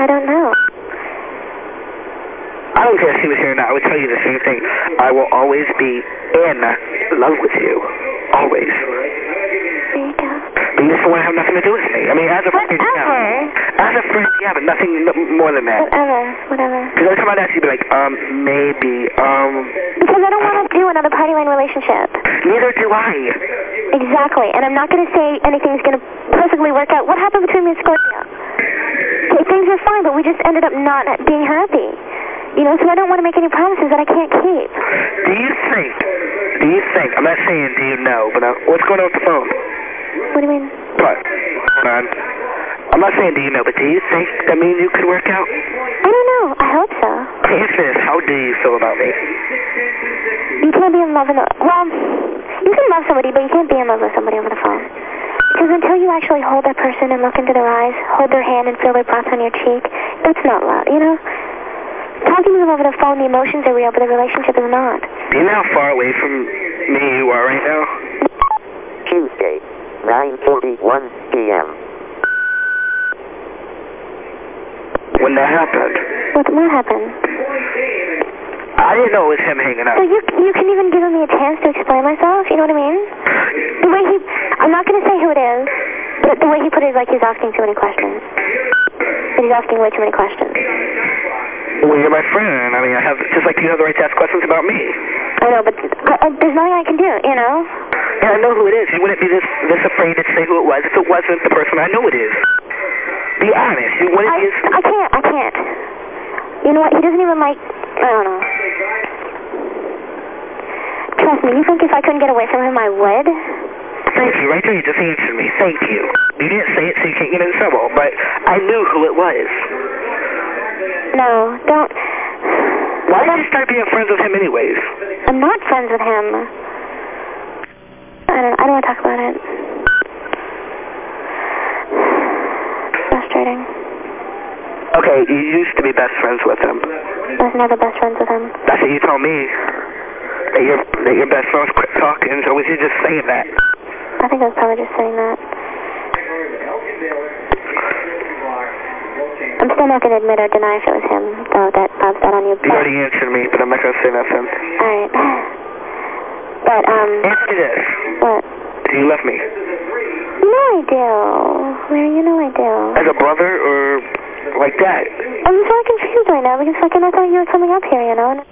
I don't know. I don't care if she was here or not. I would tell you the same thing. I will always be in love with you. Always. There you go. But you just want to have nothing to do with me. I mean, as a friend, Whatever. yeah. As a friend, yeah, but nothing more than that. Whatever. Whatever. Because every time I'd ask you, you'd be like, um, maybe, um, Because I don't want to do another party line relationship. neither do I. Exactly. And I'm not going to say anything's going to perfectly work out. What happened between me and Scorpio? Okay, things were fine, but we just ended up not being happy. You know, so I don't want to make any promises that I can't keep. Do you think, do you think, I'm not saying do you know, but uh, what's going on with the phone? What do you mean? What? Hold on. I'm not saying do you know, but do you think that me and you could work out? I don't know. I hope so. Answer this. How do you feel about me? You can't be in love in the... Well, you can love somebody, but you can't be in love with somebody over the phone. Because until you actually hold that person and look into their eyes, hold their hand and feel their breath on your cheek, that's not love, you know? Talking to them over the phone, the emotions are real, but the relationship is not. Do you know how far away from me you are right now? Tuesday, 9:41 p.m. When that happened. What, what happened? I didn't know it was him hanging So out. you, you can even give me a chance to explain myself, you know what I mean? The way he... I'm not going to say who it is, but the way he put it is like he's asking too many questions. And he's asking way too many questions. Well, you're my friend. I mean, I have just like you have the right to ask questions about me. I know, but I, I, uh, there's nothing I can do, you know? Yeah, I know who it is. You wouldn't be this this afraid to say who it was if it wasn't the person I know it is. Be honest. You wouldn't I, be. as- I can't, I can't. You know what, he doesn't even like, I don't know. Trust me, you think if I couldn't get away from him, I would? Thank you. Right there, you just answered me. Thank you. You didn't say it, so you can't get in trouble. But I knew who it was. No, don't. Why did you start being friends with him, anyways? I'm not friends with him. I don't, I don't want to talk about it. Frustrating. Okay, you used to be best friends with him. I was never best friends with him. That's what you told me. That your that your best friends quit talking. So was you just saying that? I think I was probably just saying that. I'm still not going to admit or deny if it was him, though, that Bob's that on you. You already answered me, but I'm not gonna say nothing. Alright. But, um, Answer this. what? Do you love me know I do. Larry, you know I do. as a brother or like that? I'm so confused right now because fucking I thought you were coming up here, you know?